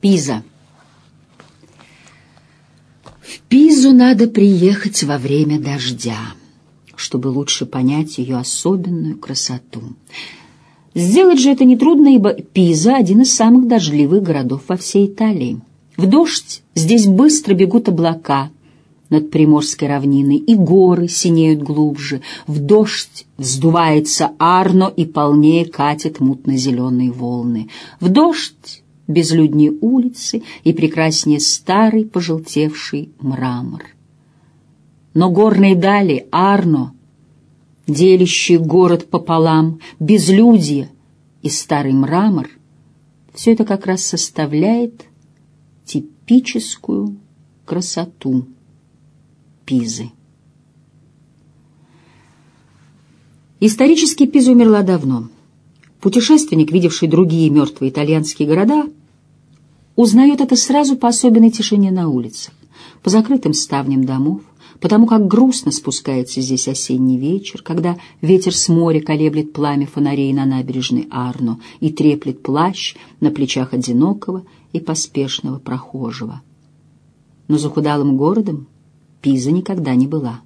Пиза. В Пизу надо приехать во время дождя, чтобы лучше понять ее особенную красоту. Сделать же это нетрудно, ибо Пиза — один из самых дождливых городов во всей Италии. В дождь здесь быстро бегут облака над Приморской равниной, и горы синеют глубже. В дождь вздувается Арно и полнее катит мутно-зеленые волны. В дождь безлюднее улицы и прекраснее старый пожелтевший мрамор. Но горные дали, Арно, делящий город пополам, безлюдье и старый мрамор, все это как раз составляет типическую красоту Пизы. Исторически Пиза умерла давно. Путешественник, видевший другие мертвые итальянские города, узнает это сразу по особенной тишине на улицах, по закрытым ставням домов, потому как грустно спускается здесь осенний вечер, когда ветер с моря колеблет пламя фонарей на набережной Арно и треплет плащ на плечах одинокого и поспешного прохожего. Но захудалым городом Пиза никогда не была.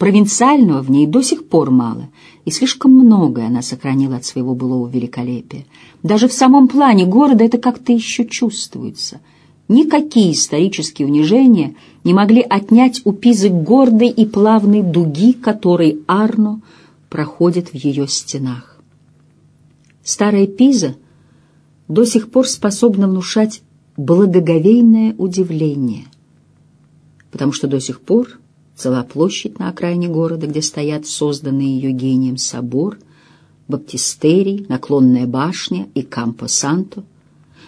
Провинциального в ней до сих пор мало, и слишком многое она сохранила от своего былого великолепия. Даже в самом плане города это как-то еще чувствуется. Никакие исторические унижения не могли отнять у Пизы гордой и плавной дуги, которой Арно проходит в ее стенах. Старая Пиза до сих пор способна внушать благоговейное удивление, потому что до сих пор Цела площадь на окраине города, где стоят созданные ее гением собор, баптистерий, наклонная башня и Кампо-Санто.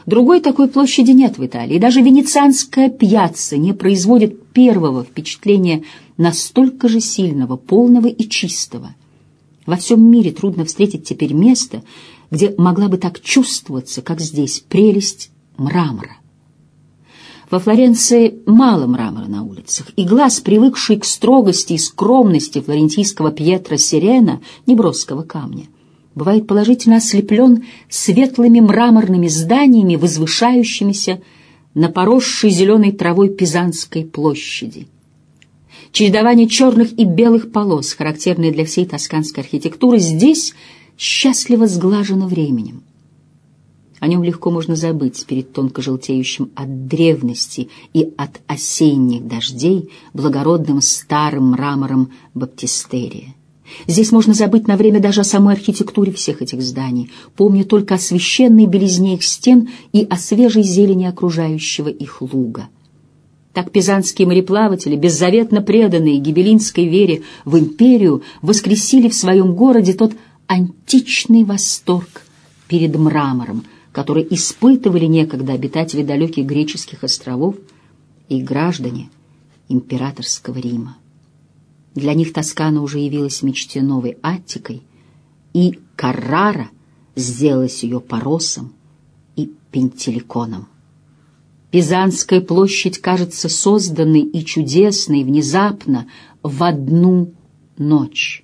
Другой такой площади нет в Италии. Даже венецианская пьяцца не производит первого впечатления настолько же сильного, полного и чистого. Во всем мире трудно встретить теперь место, где могла бы так чувствоваться, как здесь, прелесть мрамора. Во Флоренции мало мрамора на улицах, и глаз, привыкший к строгости и скромности флорентийского Пьетро Сирена, неброского камня, бывает положительно ослеплен светлыми мраморными зданиями, возвышающимися на поросшей зеленой травой Пизанской площади. Чередование черных и белых полос, характерное для всей тосканской архитектуры, здесь счастливо сглажено временем. О нем легко можно забыть перед тонко желтеющим от древности и от осенних дождей благородным старым мрамором баптистерия. Здесь можно забыть на время даже о самой архитектуре всех этих зданий, помня только о священной белизне их стен и о свежей зелени окружающего их луга. Так пизанские мореплаватели, беззаветно преданные гибелинской вере в империю, воскресили в своем городе тот античный восторг перед мрамором, который испытывали некогда обитатели далеких греческих островов и граждане императорского Рима. Для них Тоскана уже явилась мечте новой Аттикой, и Каррара сделалась ее поросом и пентеликоном. Пизанская площадь кажется созданной и чудесной внезапно в одну ночь.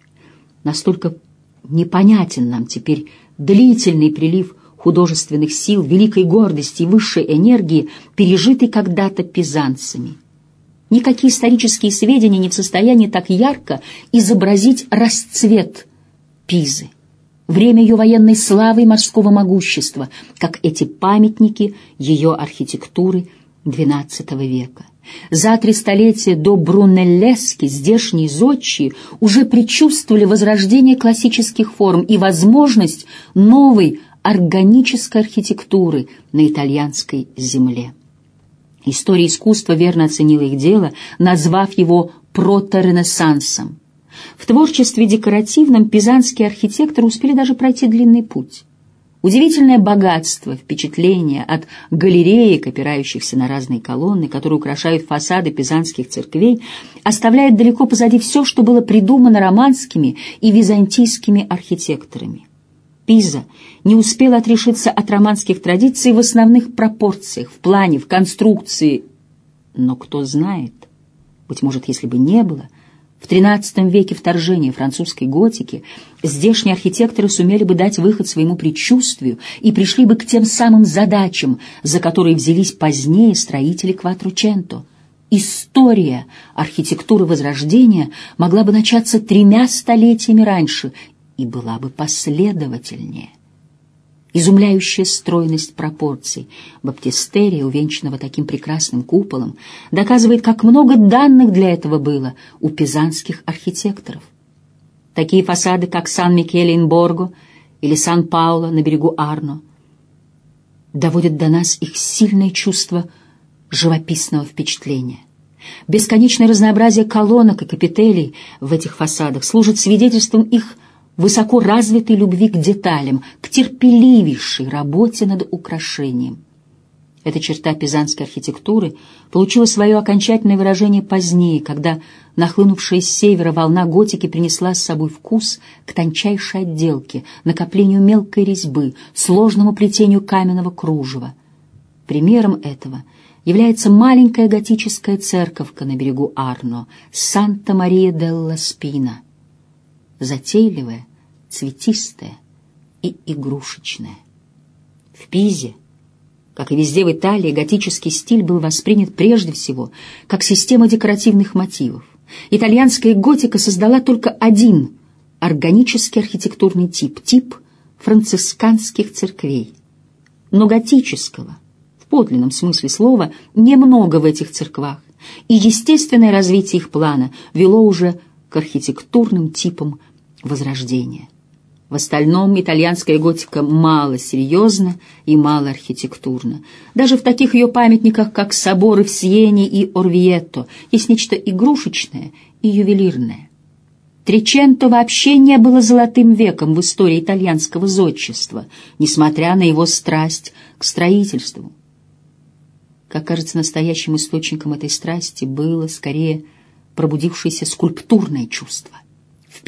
Настолько непонятен нам теперь длительный прилив художественных сил, великой гордости и высшей энергии, пережитой когда-то пизанцами. Никакие исторические сведения не в состоянии так ярко изобразить расцвет Пизы, время ее военной славы и морского могущества, как эти памятники ее архитектуры XII века. За три столетия до Брунеллески здешние зодчие уже предчувствовали возрождение классических форм и возможность новой органической архитектуры на итальянской земле. История искусства верно оценила их дело, назвав его проторенессансом. В творчестве декоративном пизанские архитекторы успели даже пройти длинный путь. Удивительное богатство впечатления от галереек, опирающихся на разные колонны, которые украшают фасады пизанских церквей, оставляет далеко позади все, что было придумано романскими и византийскими архитекторами. Пиза не успела отрешиться от романских традиций в основных пропорциях, в плане, в конструкции. Но кто знает, быть может, если бы не было В XIII веке вторжения французской готики здешние архитекторы сумели бы дать выход своему предчувствию и пришли бы к тем самым задачам, за которые взялись позднее строители Кватрученто. История архитектуры Возрождения могла бы начаться тремя столетиями раньше и была бы последовательнее изумляющая стройность пропорций баптистерия, увенчанного таким прекрасным куполом, доказывает, как много данных для этого было у пизанских архитекторов. Такие фасады, как Сан-Микеле-ин-Борго или Сан-Пауло на берегу Арно, доводят до нас их сильное чувство живописного впечатления. Бесконечное разнообразие колонок и капителей в этих фасадах служит свидетельством их высоко развитой любви к деталям, к терпеливейшей работе над украшением. Эта черта пизанской архитектуры получила свое окончательное выражение позднее, когда нахлынувшая с севера волна готики принесла с собой вкус к тончайшей отделке, накоплению мелкой резьбы, сложному плетению каменного кружева. Примером этого является маленькая готическая церковка на берегу Арно, Санта-Мария-делла-Спина. Затейливая, цветистое и игрушечное. В Пизе, как и везде в Италии, готический стиль был воспринят прежде всего как система декоративных мотивов. Итальянская готика создала только один органический архитектурный тип — тип францисканских церквей. Но готического, в подлинном смысле слова, немного в этих церквах, и естественное развитие их плана вело уже к архитектурным типам Возрождения. В остальном итальянская готика мало серьезна и мало архитектурна. Даже в таких ее памятниках, как соборы в Сиене и Орвиетто, есть нечто игрушечное и ювелирное. Триченто вообще не было золотым веком в истории итальянского зодчества, несмотря на его страсть к строительству. Как кажется, настоящим источником этой страсти было, скорее, пробудившееся скульптурное чувство.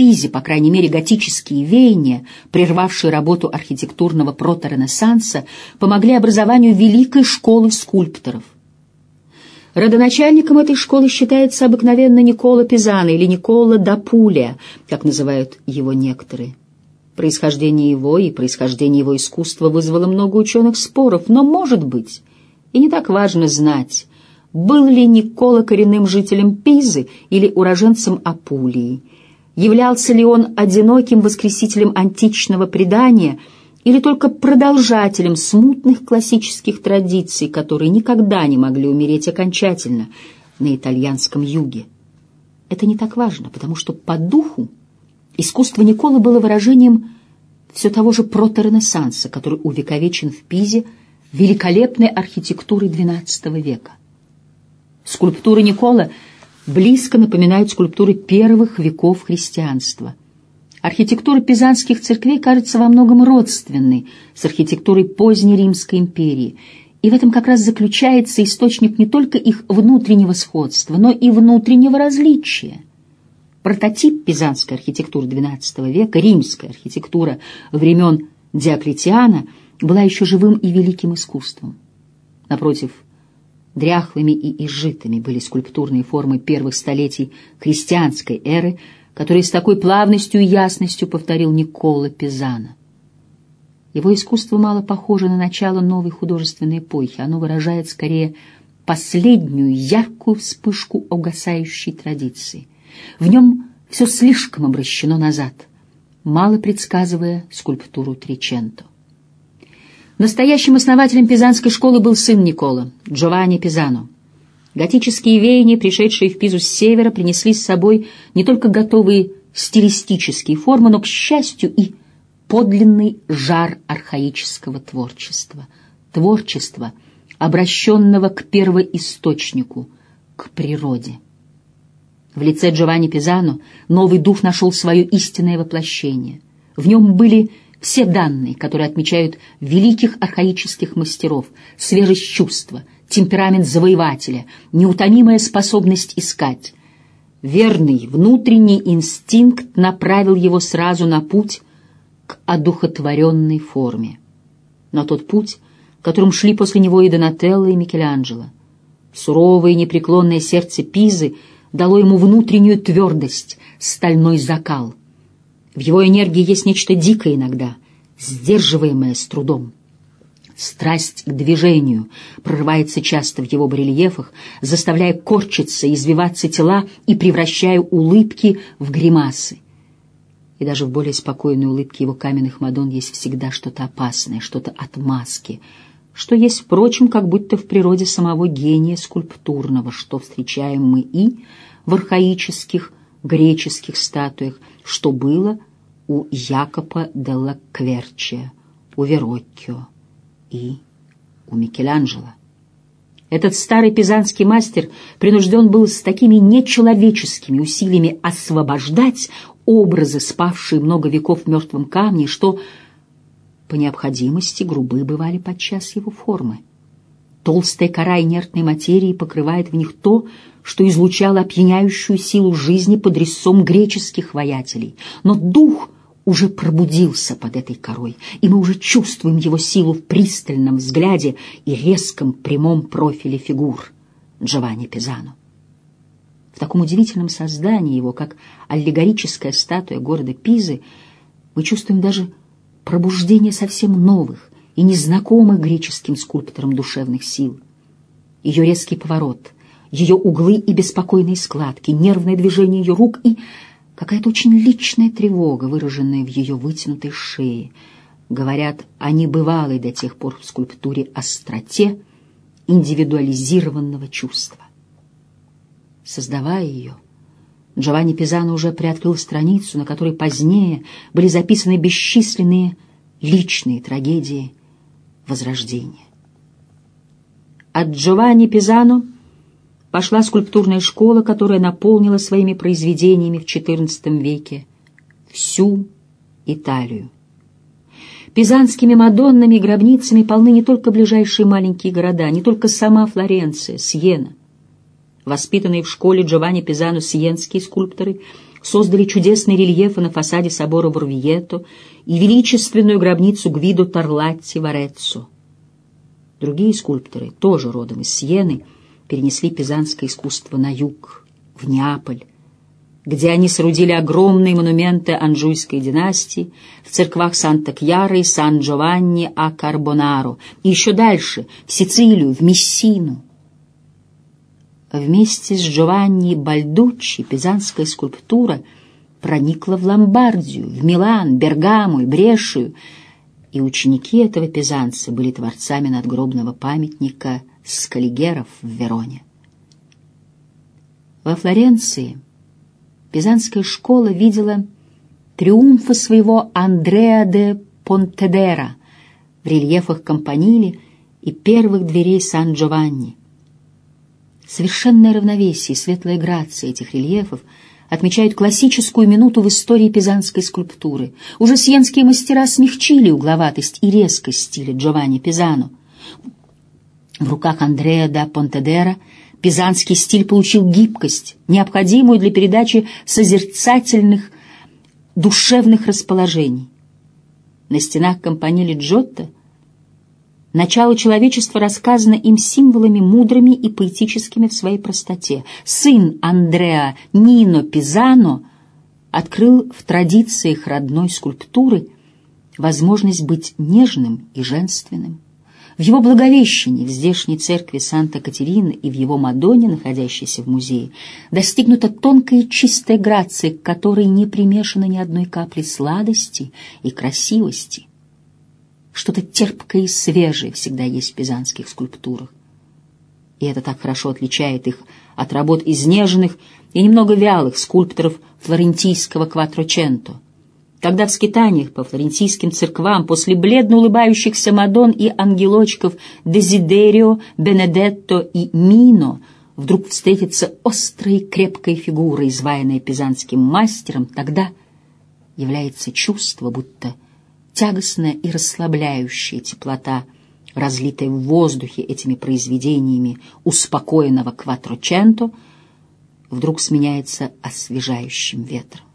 Пизе, по крайней мере, готические веяния, прервавшие работу архитектурного проторенессанса, помогли образованию великой школы скульпторов. Родоначальником этой школы считается обыкновенно Никола Пизано или Никола да Пулия, как называют его некоторые. Происхождение его и происхождение его искусства вызвало много ученых споров, но, может быть, и не так важно знать, был ли Никола коренным жителем Пизы или уроженцем Апулии, Являлся ли он одиноким воскресителем античного предания или только продолжателем смутных классических традиций, которые никогда не могли умереть окончательно на итальянском юге? Это не так важно, потому что по духу искусство Николы было выражением все того же проторенессанса, который увековечен в Пизе великолепной архитектурой XII века. Скульптуры Никола — близко напоминают скульптуры первых веков христианства. Архитектура пизанских церквей кажется во многом родственной с архитектурой поздней Римской империи, и в этом как раз заключается источник не только их внутреннего сходства, но и внутреннего различия. Прототип пизанской архитектуры XII века, римская архитектура времен Диоклетиана, была еще живым и великим искусством. Напротив, Дряхлыми и изжитыми были скульптурные формы первых столетий христианской эры, которые с такой плавностью и ясностью повторил Никола Пизана. Его искусство мало похоже на начало новой художественной эпохи, оно выражает скорее последнюю яркую вспышку угасающей традиции. В нем все слишком обращено назад, мало предсказывая скульптуру Триченто. Настоящим основателем Пизанской школы был сын Никола, Джованни Пизано. Готические веяния, пришедшие в Пизу с севера, принесли с собой не только готовые стилистические формы, но, к счастью, и подлинный жар архаического творчества. Творчества, обращенного к первоисточнику, к природе. В лице Джованни Пизано новый дух нашел свое истинное воплощение. В нем были все данные, которые отмечают великих архаических мастеров, свежесть чувства, темперамент завоевателя, неутомимая способность искать. Верный внутренний инстинкт направил его сразу на путь к одухотворенной форме. На тот путь, которым шли после него и Донателло, и Микеланджело. Суровое и непреклонное сердце Пизы дало ему внутреннюю твердость, стальной закал. В его энергии есть нечто дикое иногда, сдерживаемое с трудом. Страсть к движению прорывается часто в его барельефах, заставляя корчиться, извиваться тела и превращая улыбки в гримасы. И даже в более спокойной улыбке его каменных мадон есть всегда что-то опасное, что-то от маски, что есть, впрочем, как будто в природе самого гения скульптурного, что встречаем мы и в архаических греческих статуях, что было у Якопа делла Кверчия, у Вероккио и у Микеланджело. Этот старый пизанский мастер принужден был с такими нечеловеческими усилиями освобождать образы, спавшие много веков в мертвом камне, что по необходимости грубы бывали подчас его формы. Толстая кора инертной материи покрывает в них то, что излучало опьяняющую силу жизни под резцом греческих воятелей. Но дух уже пробудился под этой корой, и мы уже чувствуем его силу в пристальном взгляде и резком прямом профиле фигур Джованни Пизано. В таком удивительном создании его, как аллегорическая статуя города Пизы, мы чувствуем даже пробуждение совсем новых и незнакомых греческим скульпторам душевных сил. Ее резкий поворот, ее углы и беспокойные складки, нервное движение ее рук и какая-то очень личная тревога, выраженная в ее вытянутой шее, говорят о небывалой до тех пор в скульптуре остроте индивидуализированного чувства. Создавая ее, Джованни Пизано уже приоткрыл страницу, на которой позднее были записаны бесчисленные личные трагедии Возрождения. От Джованни Пизано пошла скульптурная школа, которая наполнила своими произведениями в XIV веке всю Италию. Пизанскими мадоннами и гробницами полны не только ближайшие маленькие города, не только сама Флоренция, Сиена. Воспитанные в школе Джованни Пизано сиенские скульпторы создали чудесные рельефы на фасаде собора Бурвието и величественную гробницу Гвидо Тарлатти в Ореццо. Другие скульпторы, тоже родом из Сиены, перенесли пизанское искусство на юг, в Неаполь, где они соорудили огромные монументы Анжуйской династии в церквах Санта-Кьяра и Сан-Джованни а Карбонаро, и еще дальше, в Сицилию, в Мессину. Вместе с Джованни Бальдуччи пизанская скульптура проникла в Ломбардию, в Милан, Бергаму и Брешию, и ученики этого пизанца были творцами надгробного памятника Скалигеров в Вероне. Во Флоренции пизанская школа видела триумфы своего Андреа де Понтедера в рельефах Кампанили и первых дверей Сан-Джованни. Совершенное равновесие и светлая грация этих рельефов отмечают классическую минуту в истории пизанской скульптуры. Уже сиенские мастера смягчили угловатость и резкость стиля Джованни Пизано. В руках Андреа да Понтедера пизанский стиль получил гибкость, необходимую для передачи созерцательных душевных расположений. На стенах компании Джотто Начало человечества рассказано им символами мудрыми и поэтическими в своей простоте. Сын Андреа Нино Пизано открыл в традициях родной скульптуры возможность быть нежным и женственным. В его Благовещении, в здешней церкви Санта-Катерины и в его Мадоне, находящейся в музее, достигнута тонкая и чистая грация, к которой не примешано ни одной капли сладости и красивости. Что-то терпкое и свежее всегда есть в пизанских скульптурах. И это так хорошо отличает их от работ изнеженных и немного вялых скульпторов флорентийского кватроченто. Когда в скитаниях по флорентийским церквам после бледно улыбающихся Мадон и ангелочков Дезидерио, Бенедетто и Мино вдруг встретится острая и крепкая фигура, изваянная пизанским мастером, тогда является чувство, будто тягостная и расслабляющая теплота, разлитая в воздухе этими произведениями успокоенного Кватроченто, вдруг сменяется освежающим ветром.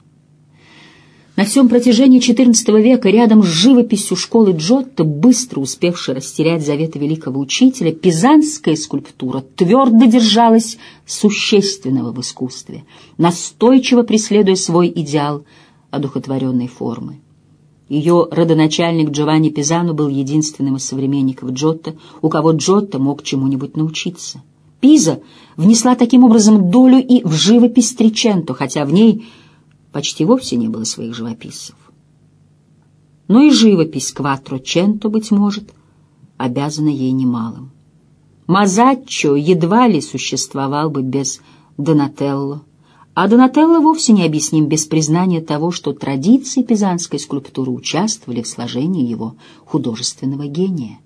На всем протяжении XIV века рядом с живописью школы Джотто, быстро успевшей растерять заветы великого учителя, пизанская скульптура твердо держалась существенного в искусстве, настойчиво преследуя свой идеал одухотворенной формы. Ее родоначальник Джованни Пизано был единственным из современников Джотто, у кого Джотто мог чему-нибудь научиться. Пиза внесла таким образом долю и в живопись Триченто, хотя в ней почти вовсе не было своих живописцев. Но и живопись Кватроченто, быть может, обязана ей немалым. Мазаччо едва ли существовал бы без Донателло, а Донателло вовсе не объясним без признания того, что традиции пизанской скульптуры участвовали в сложении его художественного гения.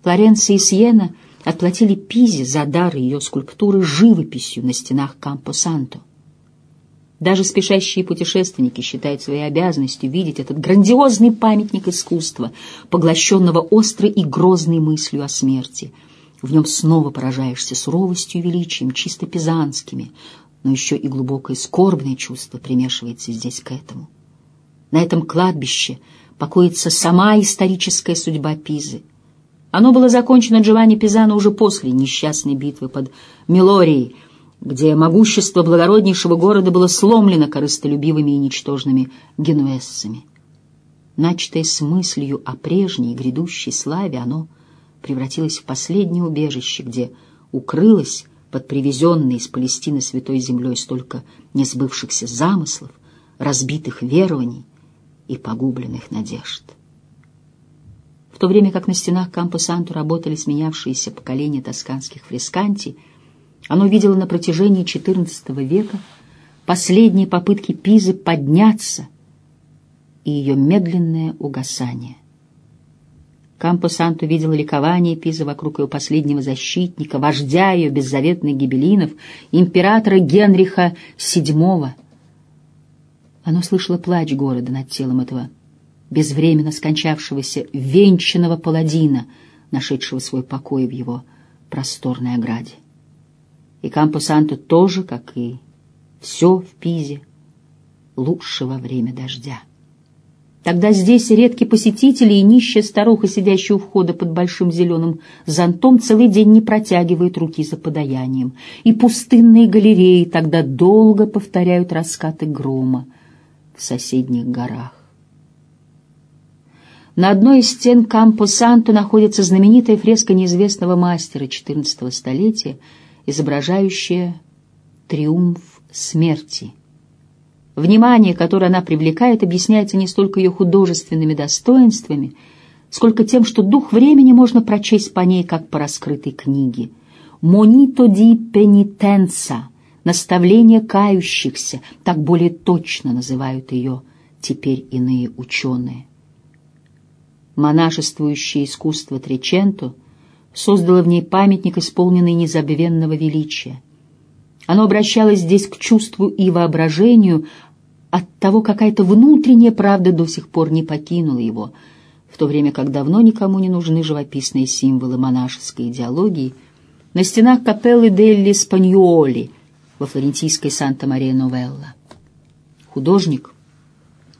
Флоренция и Сиена отплатили Пизе за дар ее скульптуры живописью на стенах Кампо-Санто. Даже спешащие путешественники считают своей обязанностью видеть этот грандиозный памятник искусства, поглощенного острой и грозной мыслью о смерти. В нем снова поражаешься суровостью и величием, чисто пизанскими, но еще и глубокое скорбное чувство примешивается здесь к этому. На этом кладбище покоится сама историческая судьба Пизы. Оно было закончено Джованни Пизано уже после несчастной битвы под Милорией, где могущество благороднейшего города было сломлено корыстолюбивыми и ничтожными генуэзцами. Начатое с мыслью о прежней грядущей славе, оно превратилось в последнее убежище, где укрылось под привезенной из Палестины святой землей столько несбывшихся замыслов, разбитых верований и погубленных надежд. В то время как на стенах Кампо-Санту работали сменявшиеся поколения тосканских фресканти — оно видело на протяжении XIV века последние попытки Пизы подняться и ее медленное угасание. Кампо-Санто видел ликование Пизы вокруг ее последнего защитника, вождя ее беззаветных гибелинов, императора Генриха VII. Оно слышало плач города над телом этого безвременно скончавшегося венчанного паладина, нашедшего свой покой в его просторной ограде. И Кампо-Санто тоже, как и все в Пизе, лучше во время дождя. Тогда здесь редкие посетители и нищая старуха, сидящая у входа под большим зеленым зонтом, целый день не протягивает руки за подаянием. И пустынные галереи тогда долго повторяют раскаты грома в соседних горах. На одной из стен Кампо-Санто находится знаменитая фреска неизвестного мастера XIV столетия — изображающая триумф смерти. Внимание, которое она привлекает, объясняется не столько ее художественными достоинствами, сколько тем, что дух времени можно прочесть по ней, как по раскрытой книге. «Монито ди пенитенса» — наставление кающихся, так более точно называют ее теперь иные ученые. Монашествующее искусство Треченто — создало в ней памятник, исполненный незабвенного величия. Оно обращалось здесь к чувству и воображению, от того какая-то внутренняя правда до сих пор не покинула его, в то время как давно никому не нужны живописные символы монашеской идеологии, на стенах капеллы Делли Спаньоли во флорентийской Санта-Мария-Новелла. Художник,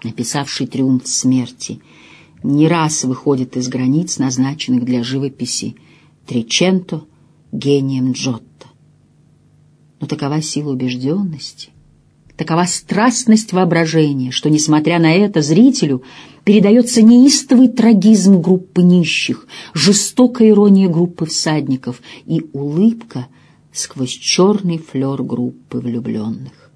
написавший «Триумф смерти», не раз выходит из границ, назначенных для живописи, Триченто гением Джотто. Но такова сила убежденности, такова страстность воображения, что, несмотря на это, зрителю передается неистовый трагизм группы нищих, жестокая ирония группы всадников и улыбка сквозь черный флер группы влюбленных.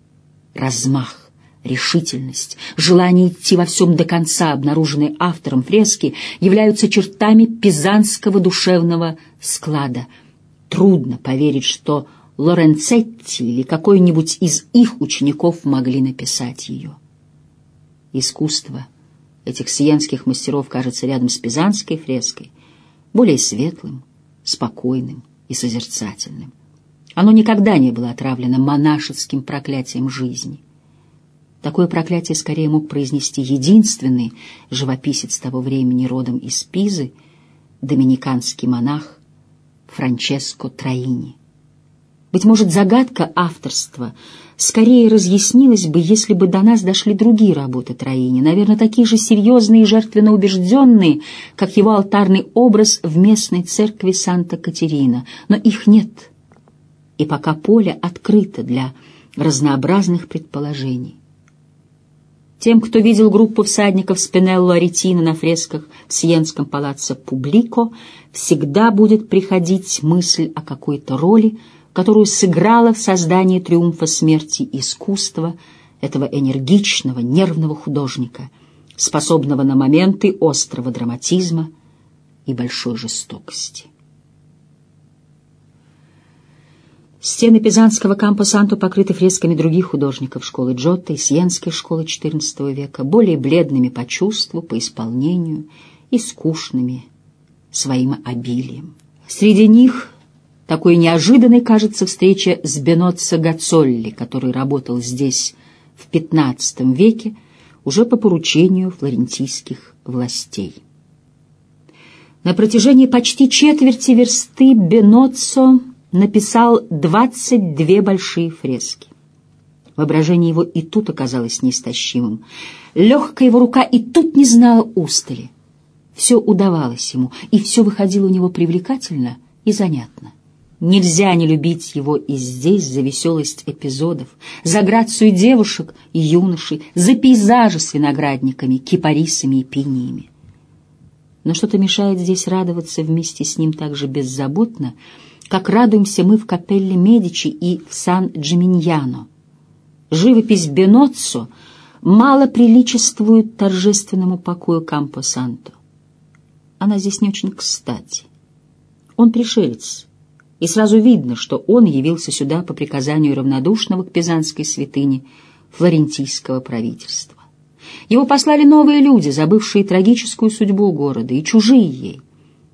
Размах решительность, желание идти во всем до конца, обнаруженные автором фрески, являются чертами пизанского душевного склада. Трудно поверить, что Лоренцетти или какой-нибудь из их учеников могли написать ее. Искусство этих сиенских мастеров кажется рядом с пизанской фреской более светлым, спокойным и созерцательным. Оно никогда не было отравлено монашеским проклятием жизни. Такое проклятие скорее мог произнести единственный живописец того времени родом из Пизы, доминиканский монах Франческо Троини. Быть может, загадка авторства скорее разъяснилась бы, если бы до нас дошли другие работы Троини, наверное, такие же серьезные и жертвенно убежденные, как его алтарный образ в местной церкви Санта-Катерина. Но их нет, и пока поле открыто для разнообразных предположений. Тем, кто видел группу всадников Спинелло Аретино на фресках в Сиенском палаце Публико, всегда будет приходить мысль о какой-то роли, которую сыграло в создании триумфа смерти искусство этого энергичного, нервного художника, способного на моменты острого драматизма и большой жестокости. Стены Пизанского кампо Санто покрыты фресками других художников школы Джотто и Сиенской школы XIV века, более бледными по чувству, по исполнению и скучными своим обилием. Среди них такой неожиданной кажется встреча с Беноццо Гацолли, который работал здесь в XV веке уже по поручению флорентийских властей. На протяжении почти четверти версты Беноццо написал 22 большие фрески. Воображение его и тут оказалось неистощимым. Легкая его рука и тут не знала устали. Все удавалось ему, и все выходило у него привлекательно и занятно. Нельзя не любить его и здесь за веселость эпизодов, за грацию девушек и юношей, за пейзажи с виноградниками, кипарисами и пиниями. Но что-то мешает здесь радоваться вместе с ним так же беззаботно, как радуемся мы в капелле Медичи и в Сан-Джиминьяно. Живопись Беноццо мало приличествует торжественному покою Кампо-Санто. Она здесь не очень кстати. Он пришелец, и сразу видно, что он явился сюда по приказанию равнодушного к пизанской святыне флорентийского правительства. Его послали новые люди, забывшие трагическую судьбу города, и чужие ей.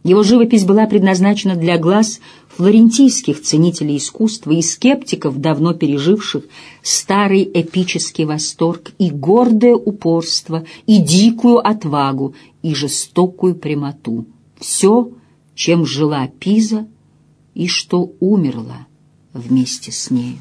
Его живопись была предназначена для глаз флорентийских ценителей искусства и скептиков, давно переживших старый эпический восторг и гордое упорство, и дикую отвагу, и жестокую прямоту. Все, чем жила Пиза и что умерла вместе с нею.